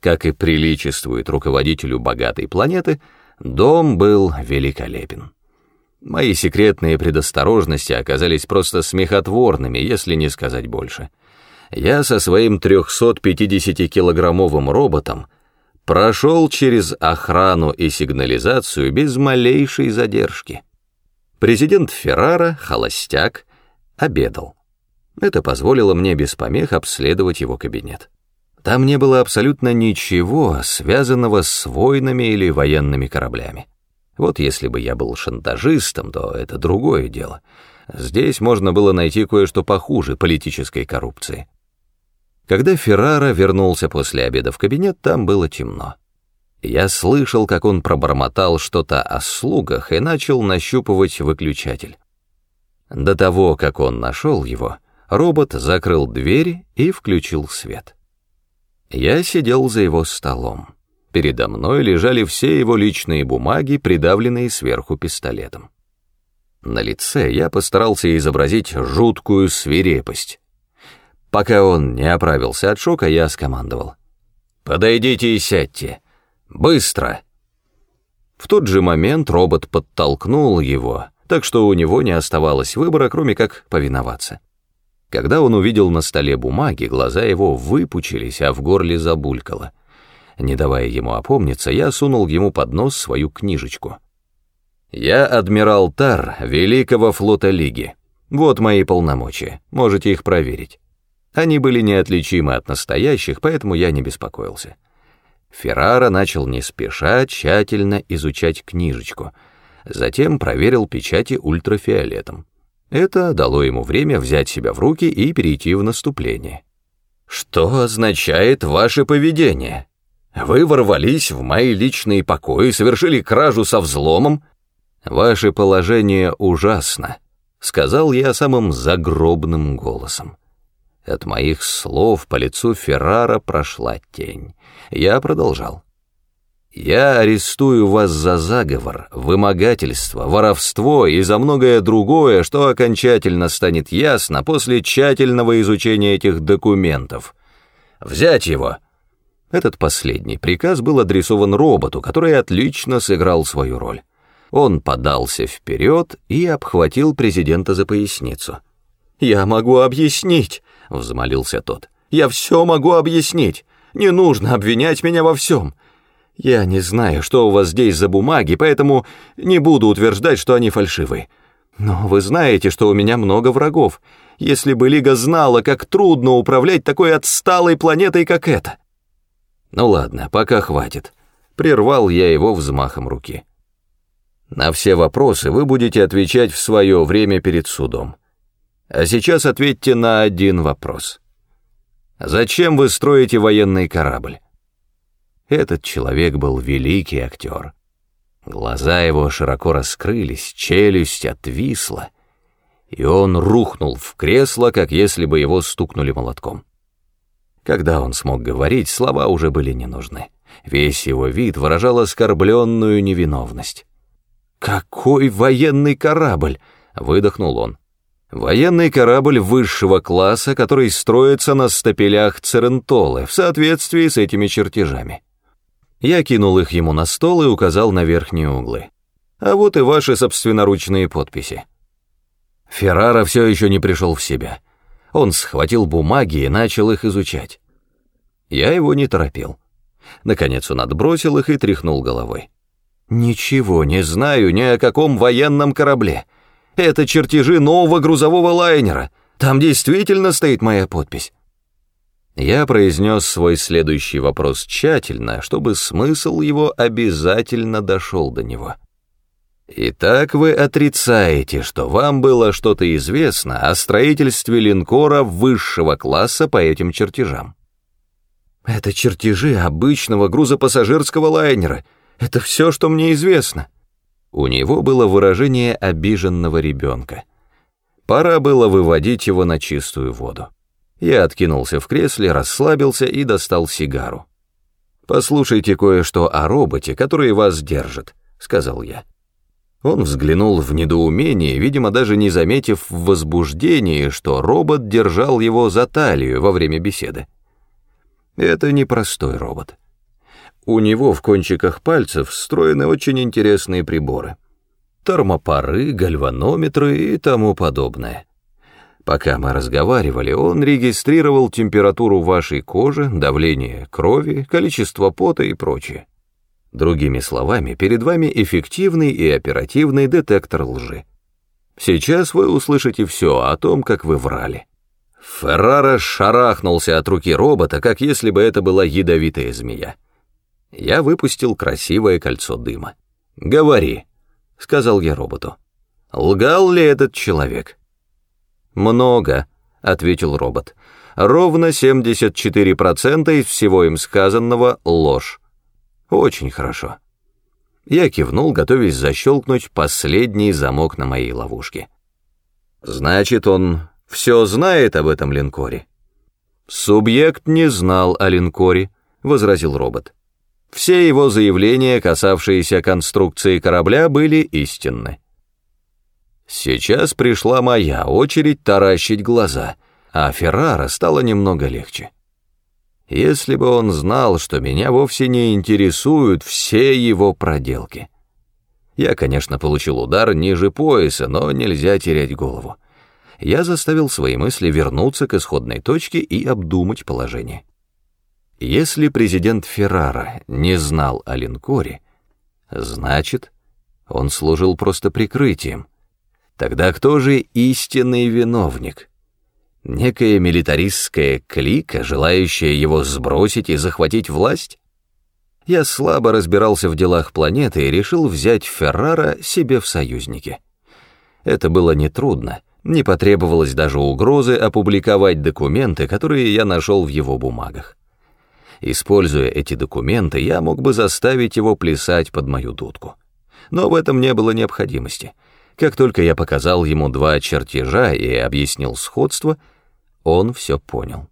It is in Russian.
Как и приличествует руководителю богатой планеты, дом был великолепен. Мои секретные предосторожности оказались просто смехотворными, если не сказать больше. Я со своим 350-килограммовым роботом прошел через охрану и сигнализацию без малейшей задержки. Президент Феррара, холостяк, обедал. Это позволило мне без помех обследовать его кабинет. Там не было абсолютно ничего, связанного с войнами или военными кораблями. Вот если бы я был шантажистом, то это другое дело. Здесь можно было найти кое-что похуже политической коррупции. Когда Феррара вернулся после обеда в кабинет, там было темно. Я слышал, как он пробормотал что-то о слугах и начал нащупывать выключатель. До того, как он нашел его, робот закрыл дверь и включил свет. Я сидел за его столом. Передо мной лежали все его личные бумаги, придавленные сверху пистолетом. На лице я постарался изобразить жуткую свирепость. Пока он не оправился от шока, я скомандовал. «Подойдите и сядьте. Быстро!» В тот же момент робот подтолкнул его, так что у него не оставалось выбора, кроме как повиноваться. Когда он увидел на столе бумаги, глаза его выпучились, а в горле забулькало. Не давая ему опомниться, я сунул ему под нос свою книжечку. «Я адмирал Тар Великого флота Лиги. Вот мои полномочия, можете их проверить». Они были неотличимы от настоящих, поэтому я не беспокоился. Феррара начал не спеша тщательно изучать книжечку, затем проверил печати ультрафиолетом. Это дало ему время взять себя в руки и перейти в наступление. «Что означает ваше поведение? Вы ворвались в мои личные покои, совершили кражу со взломом? Ваше положение ужасно», — сказал я самым загробным голосом. От моих слов по лицу Феррара прошла тень. Я продолжал. «Я арестую вас за заговор, вымогательство, воровство и за многое другое, что окончательно станет ясно после тщательного изучения этих документов. Взять его!» Этот последний приказ был адресован роботу, который отлично сыграл свою роль. Он подался вперед и обхватил президента за поясницу. «Я могу объяснить!» — взмолился тот. «Я все могу объяснить. Не нужно обвинять меня во всем. Я не знаю, что у вас здесь за бумаги, поэтому не буду утверждать, что они фальшивы. Но вы знаете, что у меня много врагов. Если бы Лига знала, как трудно управлять такой отсталой планетой, как эта». «Ну ладно, пока хватит». Прервал я его взмахом руки. «На все вопросы вы будете отвечать в свое время перед судом. А сейчас ответьте на один вопрос. Зачем вы строите военный корабль? Этот человек был великий актер. Глаза его широко раскрылись, челюсть отвисла, и он рухнул в кресло, как если бы его стукнули молотком. Когда он смог говорить, слова уже были не нужны. Весь его вид выражал оскорбленную невиновность. «Какой военный корабль!» — выдохнул он. Военный корабль высшего класса, который строится на стапелях Церентолы в соответствии с этими чертежами. Я кинул их ему на стол и указал на верхние углы. А вот и ваши собственноручные подписи. Феррара все еще не пришел в себя. Он схватил бумаги и начал их изучать. Я его не торопил. Наконец он отбросил их и тряхнул головой. «Ничего не знаю ни о каком военном корабле. Это чертежи нового грузового лайнера. Там действительно стоит моя подпись. Я произнес свой следующий вопрос тщательно, чтобы смысл его обязательно дошел до него. Итак, вы отрицаете, что вам было что-то известно о строительстве линкора высшего класса по этим чертежам. Это чертежи обычного грузопассажирского лайнера. Это все, что мне известно. У него было выражение обиженного ребенка. Пора было выводить его на чистую воду. Я откинулся в кресле, расслабился и достал сигару. «Послушайте кое-что о роботе, который вас держит», — сказал я. Он взглянул в недоумение, видимо, даже не заметив в возбуждении, что робот держал его за талию во время беседы. «Это непростой робот. У него в кончиках пальцев встроены очень интересные приборы. Термопары, гальванометры и тому подобное. Пока мы разговаривали, он регистрировал температуру вашей кожи, давление крови, количество пота и прочее. Другими словами, перед вами эффективный и оперативный детектор лжи. Сейчас вы услышите все о том, как вы врали. Феррара шарахнулся от руки робота, как если бы это была ядовитая змея. Я выпустил красивое кольцо дыма. «Говори», — сказал я роботу. «Лгал ли этот человек?» «Много», — ответил робот. «Ровно 74% из всего им сказанного — ложь. Очень хорошо». Я кивнул, готовясь защелкнуть последний замок на моей ловушке. «Значит, он все знает об этом линкоре?» «Субъект не знал о линкоре», — возразил робот. Все его заявления, касавшиеся конструкции корабля, были истинны. Сейчас пришла моя очередь таращить глаза, а Феррара стало немного легче. Если бы он знал, что меня вовсе не интересуют все его проделки. Я, конечно, получил удар ниже пояса, но нельзя терять голову. Я заставил свои мысли вернуться к исходной точке и обдумать положение. Если президент Феррара не знал о линкоре, значит, он служил просто прикрытием. Тогда кто же истинный виновник? Некая милитаристская клика, желающая его сбросить и захватить власть? Я слабо разбирался в делах планеты и решил взять Феррара себе в союзники. Это было нетрудно, не потребовалось даже угрозы опубликовать документы, которые я нашел в его бумагах. Используя эти документы, я мог бы заставить его плясать под мою дудку. Но в этом не было необходимости. Как только я показал ему два чертежа и объяснил сходство, он все понял.